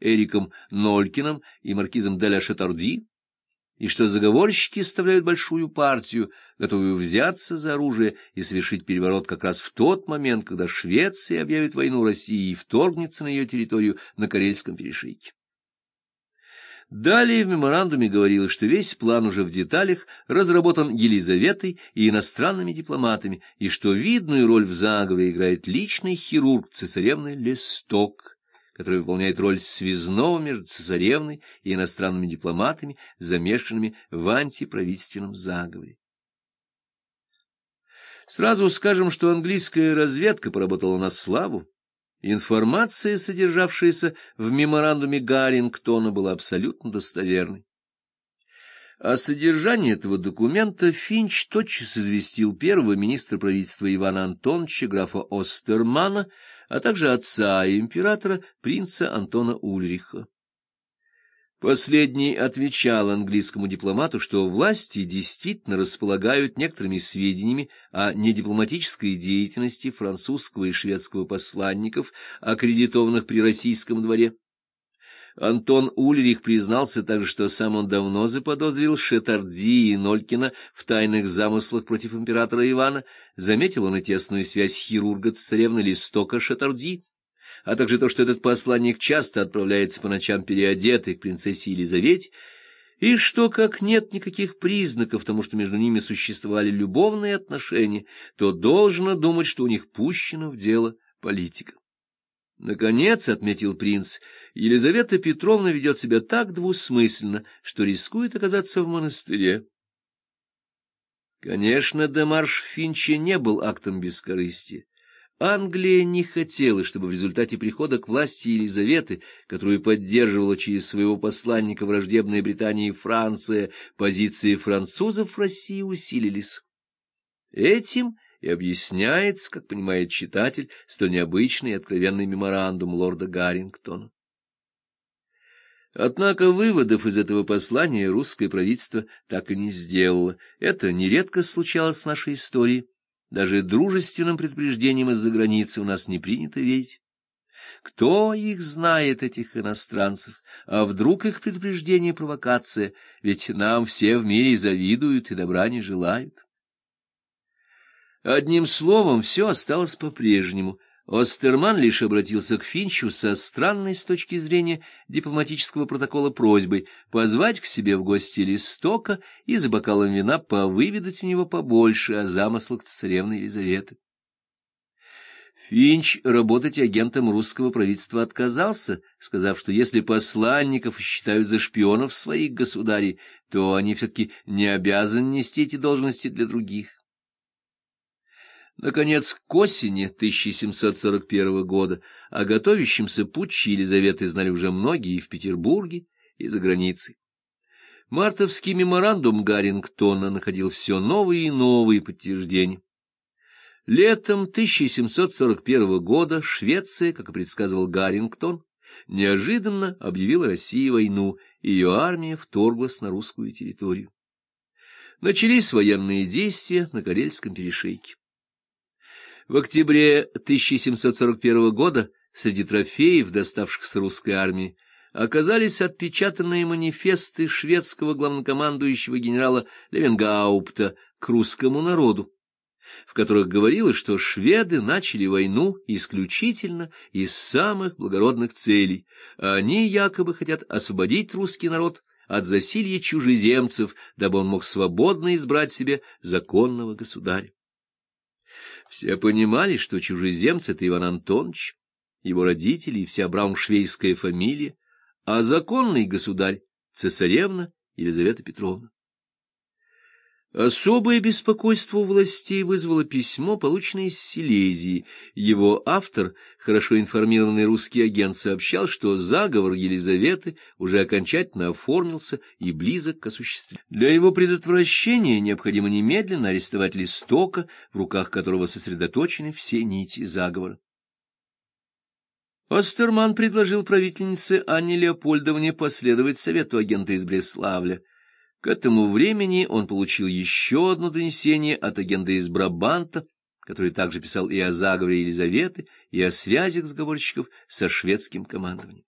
Эриком Нолькиным и маркизом Деля Шатарди, и что заговорщики составляют большую партию, готовую взяться за оружие и совершить переворот как раз в тот момент, когда Швеция объявит войну России и вторгнется на ее территорию на Карельском перешейке. Далее в меморандуме говорилось, что весь план уже в деталях разработан Елизаветой и иностранными дипломатами, и что видную роль в заговоре играет личный хирург цесаревны Лесток, который выполняет роль связного между цесаревной и иностранными дипломатами, замешанными в антиправительственном заговоре. Сразу скажем, что английская разведка поработала на славу, Информация, содержавшаяся в меморандуме Гаррингтона, была абсолютно достоверной. О содержании этого документа Финч тотчас известил первого министра правительства Ивана Антоновича, графа Остермана, а также отца императора, принца Антона Ульриха. Последний отвечал английскому дипломату, что власти действительно располагают некоторыми сведениями о недипломатической деятельности французского и шведского посланников, аккредитованных при российском дворе. Антон Ульрих признался также, что сам он давно заподозрил Шетарди и Нолькина в тайных замыслах против императора Ивана, заметил он и тесную связь хирурга царевны Листока Шетарди, а также то, что этот посланник часто отправляется по ночам переодетый к принцессе Елизавете, и что, как нет никаких признаков тому, что между ними существовали любовные отношения, то должно думать, что у них пущено в дело политика. Наконец, — отметил принц, — Елизавета Петровна ведет себя так двусмысленно, что рискует оказаться в монастыре. Конечно, демарш Финча не был актом бескорыстия. Англия не хотела, чтобы в результате прихода к власти Елизаветы, которую поддерживала через своего посланника враждебная Британия и Франция, позиции французов в России усилились. Этим и объясняется, как понимает читатель, столь необычный и откровенный меморандум лорда Гаррингтона. Однако выводов из этого послания русское правительство так и не сделало. Это нередко случалось в нашей истории даже дружественным предупреждениям из-за границы у нас не принято верить. Кто их знает, этих иностранцев? А вдруг их предупреждение — провокация? Ведь нам все в мире завидуют и добра не желают. Одним словом, все осталось по-прежнему — Остерман лишь обратился к Финчу со странной с точки зрения дипломатического протокола просьбой позвать к себе в гости Листока и за бокалом вина повыведать у него побольше о замыслах царевны Елизаветы. Финч работать агентом русского правительства отказался, сказав, что если посланников считают за шпионов своих государей, то они все-таки не обязаны нести эти должности для других. Наконец, к осени 1741 года о готовящемся путче Елизаветы знали уже многие и в Петербурге, и за границей. Мартовский меморандум Гаррингтона находил все новые и новые подтверждения. Летом 1741 года Швеция, как и предсказывал Гаррингтон, неожиданно объявила России войну, и ее армия вторглась на русскую территорию. Начались военные действия на Карельском перешейке. В октябре 1741 года среди трофеев, доставшихся русской армии, оказались отпечатанные манифесты шведского главнокомандующего генерала Левенгаупта к русскому народу, в которых говорилось, что шведы начали войну исключительно из самых благородных целей, а они якобы хотят освободить русский народ от засилья чужеземцев, дабы он мог свободно избрать себе законного государя. Все понимали, что чужеземцы — это Иван Антонович, его родители и вся брауншвейская фамилия, а законный государь — цесаревна Елизавета Петровна. Особое беспокойство у властей вызвало письмо, полученное из Силезии. Его автор, хорошо информированный русский агент, сообщал, что заговор Елизаветы уже окончательно оформился и близок к осуществлению. Для его предотвращения необходимо немедленно арестовать Листока, в руках которого сосредоточены все нити заговора. Остерман предложил правительнице Анне Леопольдовне последовать совету агента из Бреславля — к этому времени он получил еще одно донесение от агента из Брабанта, который также писал и о заговоре Елизаветы, и о связях сговорщиков со шведским командованием.